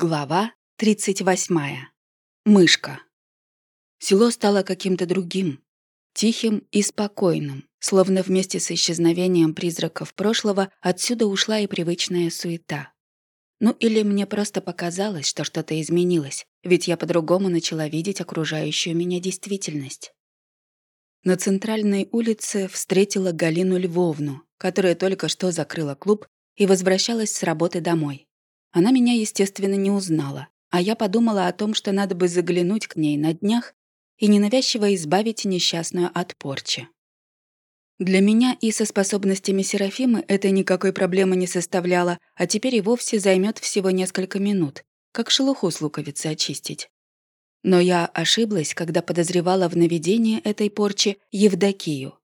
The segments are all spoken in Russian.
Глава 38. Мышка. Село стало каким-то другим, тихим и спокойным, словно вместе с исчезновением призраков прошлого отсюда ушла и привычная суета. Ну или мне просто показалось, что что-то изменилось, ведь я по-другому начала видеть окружающую меня действительность. На центральной улице встретила Галину Львовну, которая только что закрыла клуб и возвращалась с работы домой. Она меня, естественно, не узнала, а я подумала о том, что надо бы заглянуть к ней на днях и ненавязчиво избавить несчастную от порчи. Для меня и со способностями Серафимы это никакой проблемы не составляло, а теперь и вовсе займет всего несколько минут, как шелуху с луковицы очистить. Но я ошиблась, когда подозревала в наведении этой порчи Евдокию.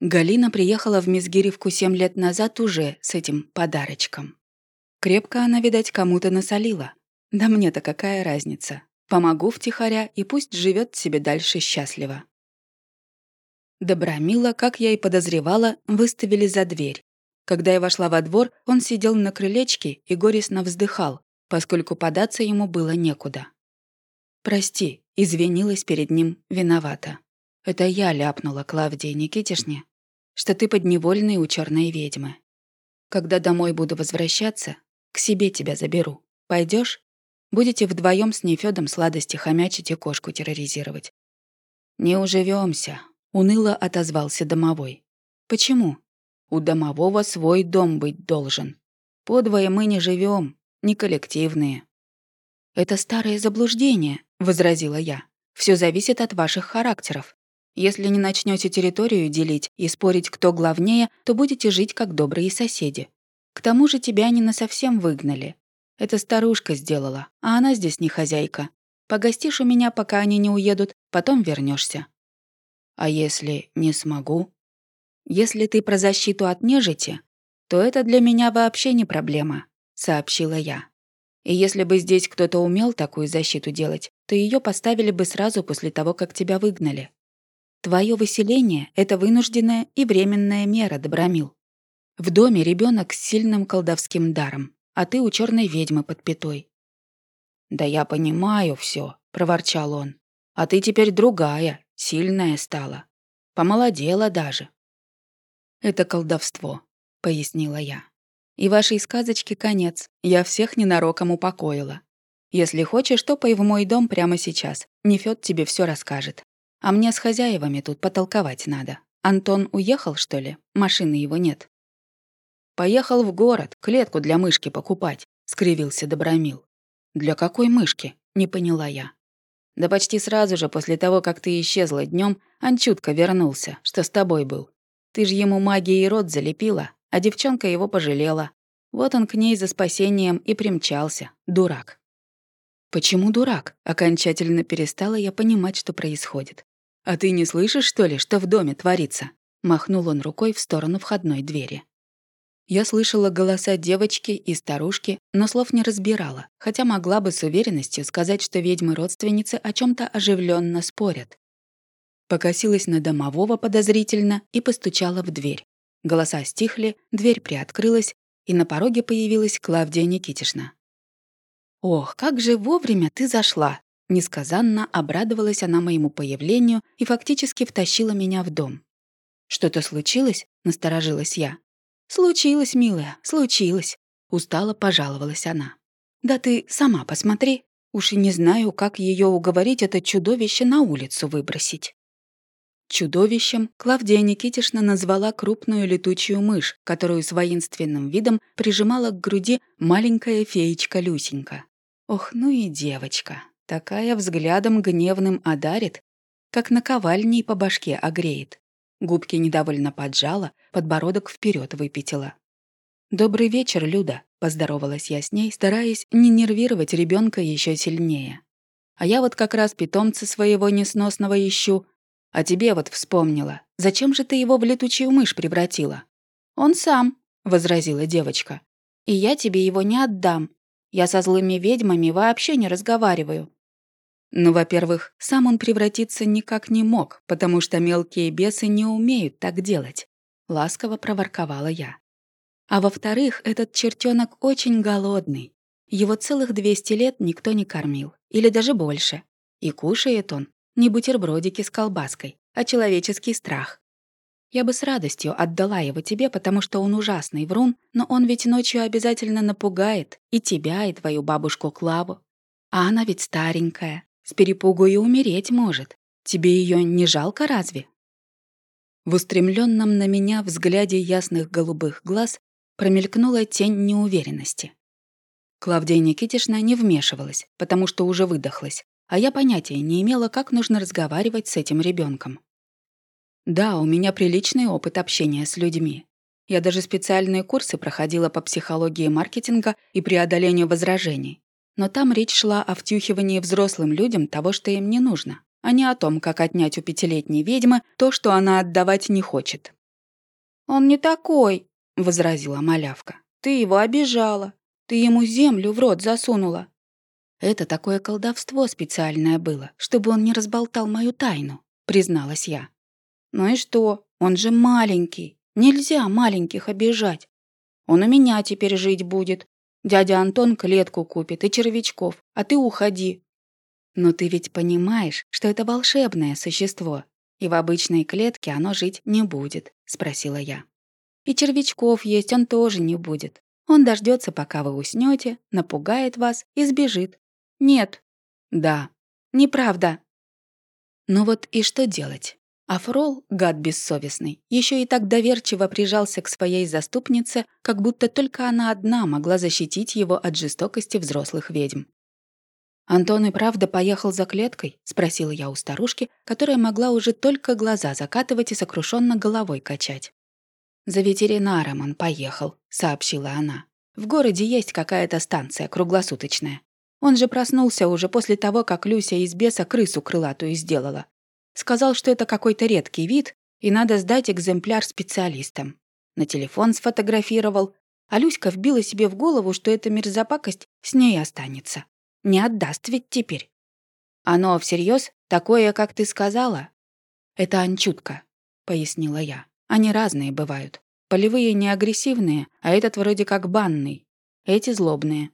Галина приехала в Мизгиревку семь лет назад уже с этим подарочком. Крепко она, видать, кому-то насолила. Да мне-то какая разница. Помогу втихаря, и пусть живет себе дальше счастливо. Добромила, как я и подозревала, выставили за дверь. Когда я вошла во двор, он сидел на крылечке и горестно вздыхал, поскольку податься ему было некуда. «Прости», — извинилась перед ним, виновата. «Это я ляпнула Клавдии Никитишне, что ты подневольный у черной ведьмы. Когда домой буду возвращаться, к себе тебя заберу. Пойдешь? Будете вдвоем с Нефёдом сладости хомячить и кошку терроризировать. Не уживемся, уныло отозвался домовой. Почему? У домового свой дом быть должен. Подвое мы не живем, не коллективные. Это старое заблуждение, возразила я. Все зависит от ваших характеров. Если не начнете территорию делить и спорить, кто главнее, то будете жить как добрые соседи. К тому же тебя не насовсем выгнали. Это старушка сделала, а она здесь не хозяйка. Погостишь у меня, пока они не уедут, потом вернешься. А если не смогу? Если ты про защиту от нежити, то это для меня вообще не проблема, сообщила я. И если бы здесь кто-то умел такую защиту делать, то ее поставили бы сразу после того, как тебя выгнали. Твое выселение — это вынужденная и временная мера, Добромил. В доме ребенок с сильным колдовским даром, а ты у черной ведьмы под пятой. Да я понимаю все, проворчал он. А ты теперь другая, сильная стала. Помолодела даже. Это колдовство, пояснила я. И вашей сказочке конец. Я всех ненароком упокоила. Если хочешь, то пой в мой дом прямо сейчас. Нефёд тебе все расскажет. А мне с хозяевами тут потолковать надо. Антон уехал, что ли? Машины его нет. «Поехал в город, клетку для мышки покупать», — скривился Добромил. «Для какой мышки?» — не поняла я. «Да почти сразу же после того, как ты исчезла днем, Анчутка вернулся, что с тобой был. Ты ж ему магией рот залепила, а девчонка его пожалела. Вот он к ней за спасением и примчался, дурак». «Почему дурак?» Окончательно перестала я понимать, что происходит. «А ты не слышишь, что ли, что в доме творится?» Махнул он рукой в сторону входной двери. Я слышала голоса девочки и старушки, но слов не разбирала, хотя могла бы с уверенностью сказать, что ведьмы-родственницы о чем то оживленно спорят. Покосилась на домового подозрительно и постучала в дверь. Голоса стихли, дверь приоткрылась, и на пороге появилась Клавдия Никитишна. «Ох, как же вовремя ты зашла!» Несказанно обрадовалась она моему появлению и фактически втащила меня в дом. «Что-то случилось?» — насторожилась я. «Случилось, милая, случилось», — устало пожаловалась она. «Да ты сама посмотри. Уж и не знаю, как ее уговорить это чудовище на улицу выбросить». Чудовищем Клавдия Никитишна назвала крупную летучую мышь, которую с воинственным видом прижимала к груди маленькая феечка Люсенька. Ох, ну и девочка. Такая взглядом гневным одарит, как наковальней по башке огреет. Губки недовольно поджала, подбородок вперед выпятила. «Добрый вечер, Люда», — поздоровалась я с ней, стараясь не нервировать ребенка еще сильнее. «А я вот как раз питомца своего несносного ищу, а тебе вот вспомнила. Зачем же ты его в летучую мышь превратила?» «Он сам», — возразила девочка. «И я тебе его не отдам. Я со злыми ведьмами вообще не разговариваю. Ну, во-первых, сам он превратиться никак не мог, потому что мелкие бесы не умеют так делать. Ласково проворковала я. А во-вторых, этот чертенок очень голодный. Его целых 200 лет никто не кормил, или даже больше. И кушает он не бутербродики с колбаской, а человеческий страх. Я бы с радостью отдала его тебе, потому что он ужасный врун, но он ведь ночью обязательно напугает и тебя, и твою бабушку Клаву. А она ведь старенькая, с перепугу и умереть может. Тебе ее не жалко разве?» В устремленном на меня взгляде ясных голубых глаз промелькнула тень неуверенности. Клавдия Никитишна не вмешивалась, потому что уже выдохлась, а я понятия не имела, как нужно разговаривать с этим ребенком. Да, у меня приличный опыт общения с людьми. Я даже специальные курсы проходила по психологии маркетинга и преодолению возражений. Но там речь шла о втюхивании взрослым людям того, что им не нужно, а не о том, как отнять у пятилетней ведьмы то, что она отдавать не хочет. «Он не такой», — возразила малявка. «Ты его обижала. Ты ему землю в рот засунула». «Это такое колдовство специальное было, чтобы он не разболтал мою тайну», — призналась я. «Ну и что? Он же маленький. Нельзя маленьких обижать. Он у меня теперь жить будет. Дядя Антон клетку купит и червячков, а ты уходи». «Но ты ведь понимаешь, что это волшебное существо, и в обычной клетке оно жить не будет», — спросила я. «И червячков есть он тоже не будет. Он дождется, пока вы уснете, напугает вас и сбежит. Нет. Да. Неправда. Ну вот и что делать? А Фрол, гад бессовестный, еще и так доверчиво прижался к своей заступнице, как будто только она одна могла защитить его от жестокости взрослых ведьм. «Антон и правда поехал за клеткой?» — спросила я у старушки, которая могла уже только глаза закатывать и сокрушенно головой качать. «За ветеринаром он поехал», — сообщила она. «В городе есть какая-то станция круглосуточная. Он же проснулся уже после того, как Люся из беса крысу крылатую сделала. Сказал, что это какой-то редкий вид, и надо сдать экземпляр специалистам. На телефон сфотографировал, а Люська вбила себе в голову, что эта мерзопакость с ней останется. Не отдаст ведь теперь. Оно всерьез такое, как ты сказала? Это анчутка, пояснила я. Они разные бывают. Полевые не агрессивные, а этот вроде как банный. Эти злобные.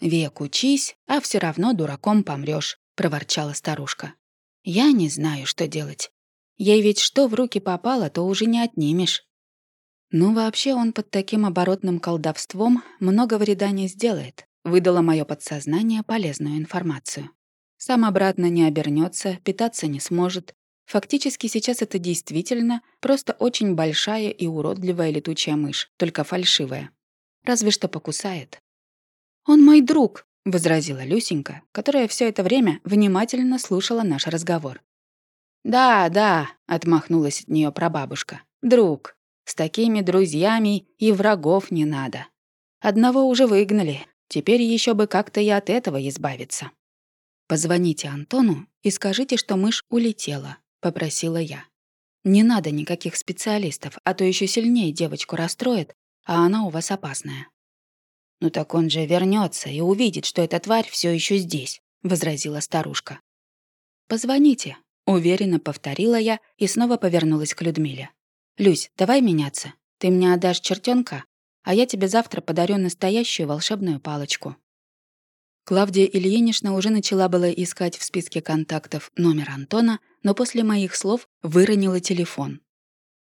Век учись, а все равно дураком помрешь, проворчала старушка. Я не знаю, что делать. Ей ведь что в руки попало, то уже не отнимешь. Ну, вообще он под таким оборотным колдовством много вреда не сделает. Выдало мое подсознание полезную информацию. Сам обратно не обернется, питаться не сможет. Фактически сейчас это действительно просто очень большая и уродливая летучая мышь, только фальшивая. Разве что покусает. «Он мой друг», — возразила Люсенька, которая все это время внимательно слушала наш разговор. «Да, да», — отмахнулась от нее прабабушка. «Друг. С такими друзьями и врагов не надо. Одного уже выгнали. Теперь еще бы как-то и от этого избавиться». «Позвоните Антону и скажите, что мышь улетела», — попросила я. «Не надо никаких специалистов, а то еще сильнее девочку расстроит, а она у вас опасная». «Ну так он же вернется и увидит, что эта тварь все еще здесь», — возразила старушка. «Позвоните», — уверенно повторила я и снова повернулась к Людмиле. «Люсь, давай меняться. Ты мне отдашь чертенка, а я тебе завтра подарю настоящую волшебную палочку». Клавдия Ильинична уже начала было искать в списке контактов номер Антона, но после моих слов выронила телефон.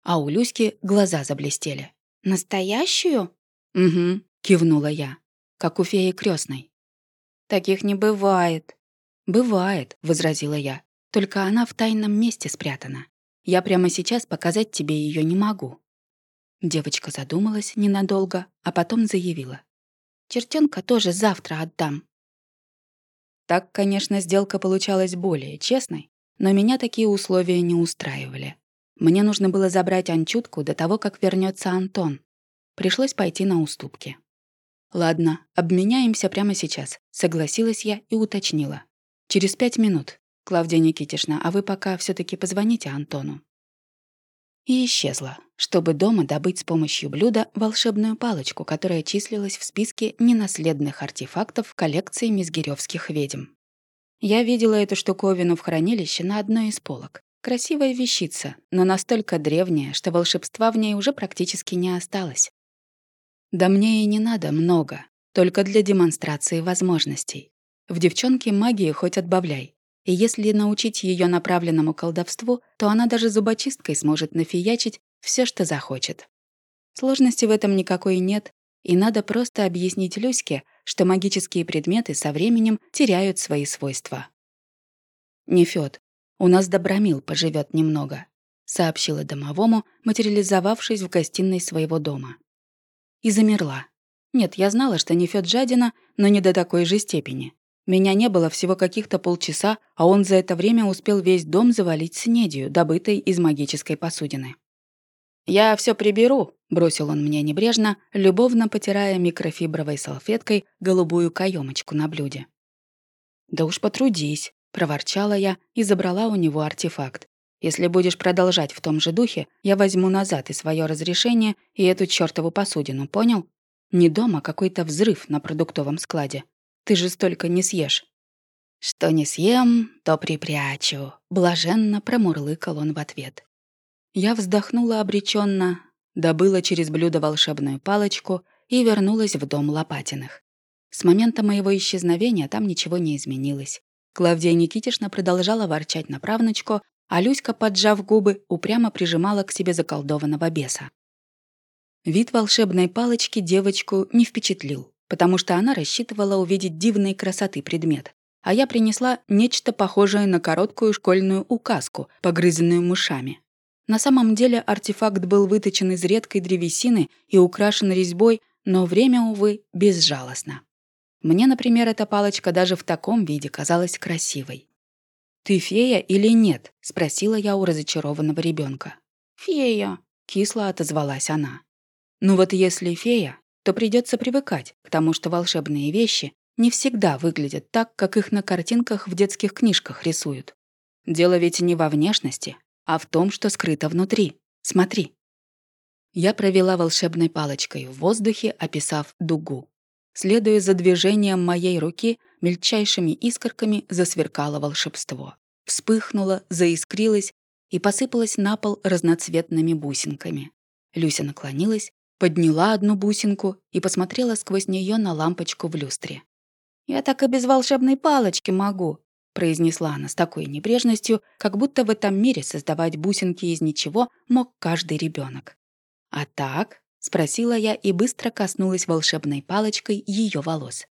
А у Люськи глаза заблестели. «Настоящую?» «Угу. Кивнула я, как у феи крестной. Таких не бывает. Бывает, возразила я. Только она в тайном месте спрятана. Я прямо сейчас показать тебе ее не могу. Девочка задумалась ненадолго, а потом заявила. Чертенка тоже завтра отдам. Так, конечно, сделка получалась более честной, но меня такие условия не устраивали. Мне нужно было забрать Анчутку до того, как вернется Антон. Пришлось пойти на уступки. «Ладно, обменяемся прямо сейчас», — согласилась я и уточнила. «Через пять минут. Клавдия Никитишна, а вы пока все таки позвоните Антону». И исчезла, чтобы дома добыть с помощью блюда волшебную палочку, которая числилась в списке ненаследных артефактов коллекции мизгирёвских ведьм. Я видела эту штуковину в хранилище на одной из полок. Красивая вещица, но настолько древняя, что волшебства в ней уже практически не осталось. Да мне и не надо много. только для демонстрации возможностей. В девчонке магии хоть отбавляй. И если научить ее направленному колдовству, то она даже зубочисткой сможет нафиячить все, что захочет. Сложности в этом никакой нет, и надо просто объяснить Люське, что магические предметы со временем теряют свои свойства. «Нефёд, у нас Добромил поживет немного», — сообщила домовому, материализовавшись в гостиной своего дома. И замерла. Нет, я знала, что Нефёд жадина, но не до такой же степени. Меня не было всего каких-то полчаса, а он за это время успел весь дом завалить снедью, добытой из магической посудины. «Я все приберу», — бросил он мне небрежно, любовно потирая микрофибровой салфеткой голубую каемочку на блюде. «Да уж потрудись», — проворчала я и забрала у него артефакт. «Если будешь продолжать в том же духе, я возьму назад и свое разрешение, и эту чёртову посудину, понял? Не дома какой-то взрыв на продуктовом складе. Ты же столько не съешь». «Что не съем, то припрячу», — блаженно промурлыкал он в ответ. Я вздохнула обреченно, добыла через блюдо волшебную палочку и вернулась в дом Лопатиных. С момента моего исчезновения там ничего не изменилось. Клавдия Никитишна продолжала ворчать на правнучку, а Люська, поджав губы, упрямо прижимала к себе заколдованного беса. Вид волшебной палочки девочку не впечатлил, потому что она рассчитывала увидеть дивной красоты предмет, а я принесла нечто похожее на короткую школьную указку, погрызенную мышами. На самом деле артефакт был выточен из редкой древесины и украшен резьбой, но время, увы, безжалостно. Мне, например, эта палочка даже в таком виде казалась красивой. «Ты фея или нет?» — спросила я у разочарованного ребенка. «Фея», — кисло отозвалась она. «Ну вот если фея, то придется привыкать к тому, что волшебные вещи не всегда выглядят так, как их на картинках в детских книжках рисуют. Дело ведь не во внешности, а в том, что скрыто внутри. Смотри. Я провела волшебной палочкой в воздухе, описав дугу. Следуя за движением моей руки, мельчайшими искорками засверкало волшебство. Вспыхнуло, заискрилось и посыпалось на пол разноцветными бусинками. Люся наклонилась, подняла одну бусинку и посмотрела сквозь нее на лампочку в люстре. «Я так и без волшебной палочки могу», произнесла она с такой небрежностью, как будто в этом мире создавать бусинки из ничего мог каждый ребенок. «А так?» — спросила я и быстро коснулась волшебной палочкой ее волос.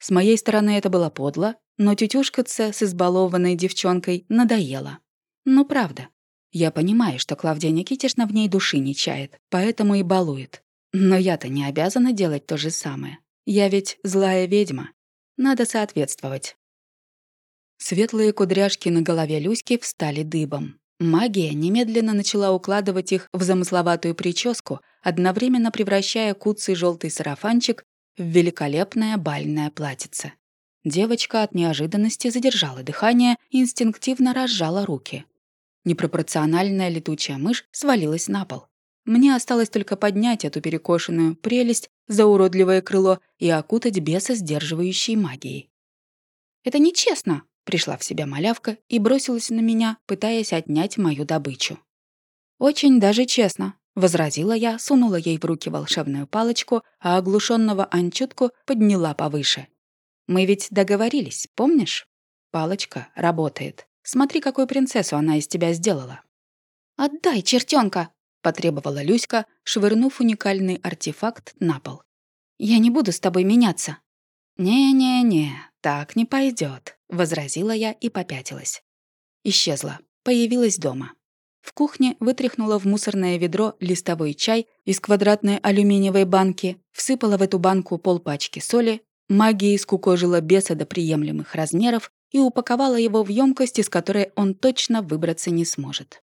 С моей стороны это было подло, но тетюшкаться с избалованной девчонкой надоело. Ну, правда. Я понимаю, что Клавдия Никитишна в ней души не чает, поэтому и балует. Но я-то не обязана делать то же самое. Я ведь злая ведьма. Надо соответствовать. Светлые кудряшки на голове Люськи встали дыбом. Магия немедленно начала укладывать их в замысловатую прическу, одновременно превращая куцый желтый сарафанчик в великолепное бальное платьице. Девочка от неожиданности задержала дыхание и инстинктивно разжала руки. Непропорциональная летучая мышь свалилась на пол. Мне осталось только поднять эту перекошенную прелесть за уродливое крыло и окутать беса сдерживающей магией. «Это нечестно!» Пришла в себя малявка и бросилась на меня, пытаясь отнять мою добычу. «Очень даже честно», — возразила я, сунула ей в руки волшебную палочку, а оглушенного анчутку подняла повыше. «Мы ведь договорились, помнишь? Палочка работает. Смотри, какую принцессу она из тебя сделала». «Отдай, чертенка! потребовала Люська, швырнув уникальный артефакт на пол. «Я не буду с тобой меняться». «Не-не-не, так не пойдет, возразила я и попятилась. Исчезла, появилась дома. В кухне вытряхнула в мусорное ведро листовой чай из квадратной алюминиевой банки, всыпала в эту банку полпачки соли, магией скукожила беса до приемлемых размеров и упаковала его в емкость, из которой он точно выбраться не сможет.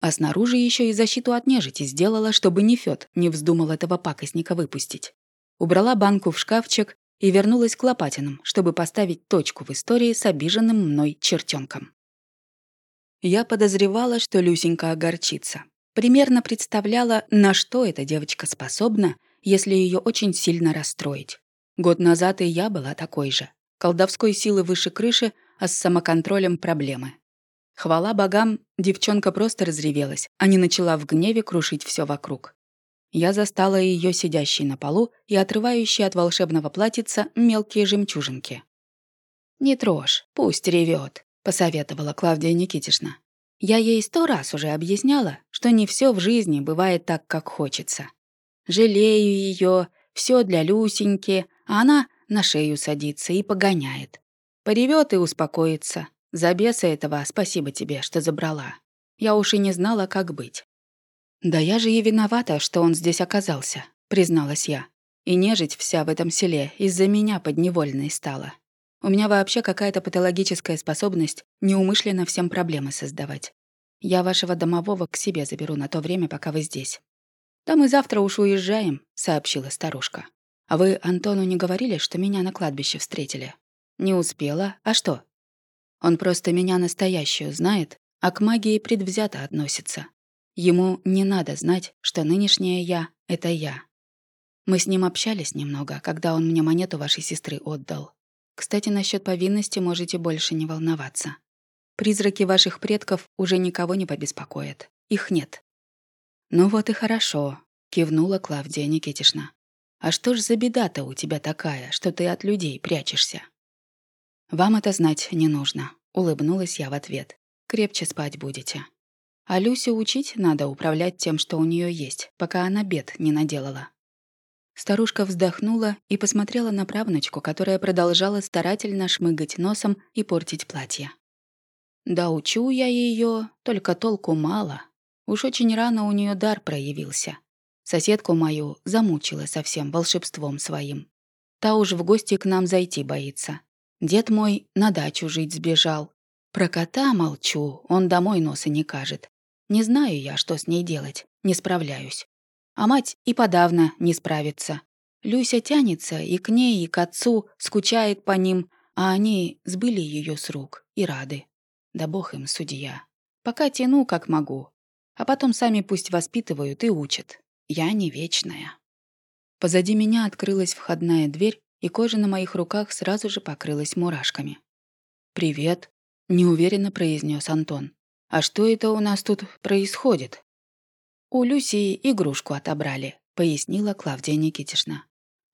А снаружи еще и защиту от нежити сделала, чтобы Нефёд не вздумал этого пакостника выпустить. Убрала банку в шкафчик и вернулась к Лопатинам, чтобы поставить точку в истории с обиженным мной чертенком. Я подозревала, что Люсенька огорчится. Примерно представляла, на что эта девочка способна, если ее очень сильно расстроить. Год назад и я была такой же. Колдовской силы выше крыши, а с самоконтролем проблемы. Хвала богам, девчонка просто разревелась, а не начала в гневе крушить все вокруг. Я застала ее сидящей на полу и отрывающей от волшебного платьица мелкие жемчужинки. «Не трожь, пусть ревет, посоветовала Клавдия Никитишна. Я ей сто раз уже объясняла, что не все в жизни бывает так, как хочется. Жалею ее, все для Люсеньки, а она на шею садится и погоняет. Поревет и успокоится. За беса этого спасибо тебе, что забрала. Я уж и не знала, как быть. «Да я же и виновата, что он здесь оказался», — призналась я. «И нежить вся в этом селе из-за меня подневольной стала. У меня вообще какая-то патологическая способность неумышленно всем проблемы создавать. Я вашего домового к себе заберу на то время, пока вы здесь». «Да мы завтра уж уезжаем», — сообщила старушка. «А вы Антону не говорили, что меня на кладбище встретили?» «Не успела. А что?» «Он просто меня настоящую знает, а к магии предвзято относится. Ему не надо знать, что нынешняя я — это я. Мы с ним общались немного, когда он мне монету вашей сестры отдал. Кстати, насчет повинности можете больше не волноваться. Призраки ваших предков уже никого не побеспокоят. Их нет. «Ну вот и хорошо», — кивнула Клавдия Никитишна. «А что ж за беда-то у тебя такая, что ты от людей прячешься?» «Вам это знать не нужно», — улыбнулась я в ответ. «Крепче спать будете». А Люсю учить надо управлять тем, что у нее есть, пока она бед не наделала. Старушка вздохнула и посмотрела на правнучку, которая продолжала старательно шмыгать носом и портить платье. «Да учу я ее, только толку мало. Уж очень рано у нее дар проявился. Соседку мою замучила совсем волшебством своим. Та уж в гости к нам зайти боится. Дед мой на дачу жить сбежал. Про кота молчу, он домой носа не кажет. Не знаю я, что с ней делать, не справляюсь. А мать и подавно не справится. Люся тянется и к ней, и к отцу, скучает по ним, а они сбыли ее с рук и рады. Да бог им судья. Пока тяну, как могу. А потом сами пусть воспитывают и учат. Я не вечная. Позади меня открылась входная дверь, и кожа на моих руках сразу же покрылась мурашками. «Привет», — неуверенно произнес Антон. «А что это у нас тут происходит?» «У Люси игрушку отобрали», — пояснила Клавдия Никитишна.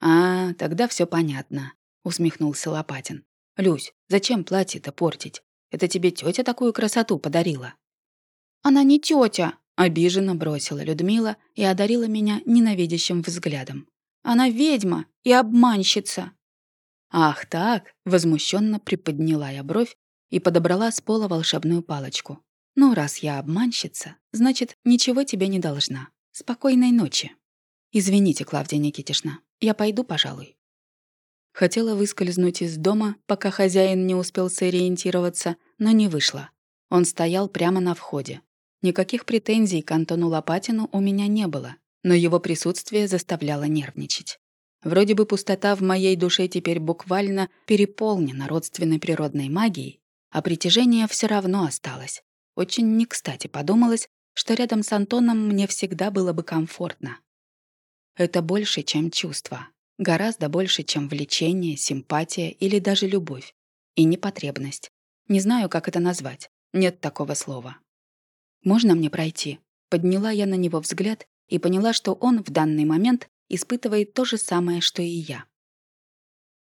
«А, тогда все понятно», — усмехнулся Лопатин. «Люсь, зачем платье-то портить? Это тебе тетя такую красоту подарила?» «Она не тетя, обиженно бросила Людмила и одарила меня ненавидящим взглядом. «Она ведьма и обманщица!» «Ах так!» — возмущенно приподняла я бровь и подобрала с пола волшебную палочку. Ну, раз я обманщица, значит, ничего тебе не должна. Спокойной ночи. Извините, Клавдия Никитишна, я пойду, пожалуй. Хотела выскользнуть из дома, пока хозяин не успел сориентироваться, но не вышло. Он стоял прямо на входе. Никаких претензий к Антону Лопатину у меня не было, но его присутствие заставляло нервничать. Вроде бы пустота в моей душе теперь буквально переполнена родственной природной магией, а притяжение все равно осталось. Очень не кстати подумалось, что рядом с Антоном мне всегда было бы комфортно. Это больше, чем чувство. Гораздо больше, чем влечение, симпатия или даже любовь. И непотребность. Не знаю, как это назвать. Нет такого слова. «Можно мне пройти?» Подняла я на него взгляд и поняла, что он в данный момент испытывает то же самое, что и я.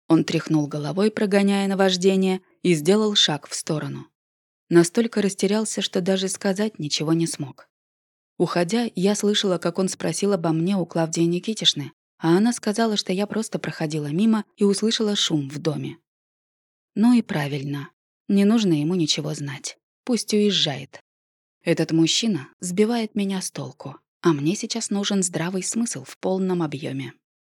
Он тряхнул головой, прогоняя наваждение, и сделал шаг в сторону. Настолько растерялся, что даже сказать ничего не смог. Уходя, я слышала, как он спросил обо мне у Клавдии Никитишны, а она сказала, что я просто проходила мимо и услышала шум в доме. Ну и правильно. Не нужно ему ничего знать. Пусть уезжает. Этот мужчина сбивает меня с толку, а мне сейчас нужен здравый смысл в полном объеме.